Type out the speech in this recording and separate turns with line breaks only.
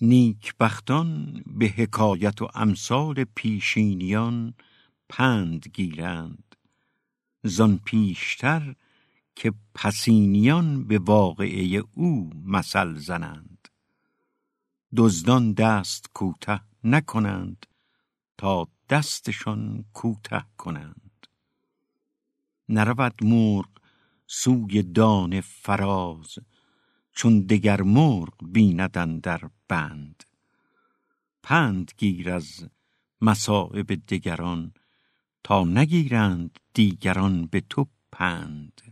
نیکبختان به حکایت و امثال پیشینیان پند گیرند. زان پیشتر که پسینیان به واقعه او مثل زنند. دزدان دست کوته نکنند تا دستشان کوته کنند. نرود مرغ سوی دانه فراز چون دگر مرغ بیند در بند. پند گیر از مصایب دگران تا نگیرند دیگران به تو پند.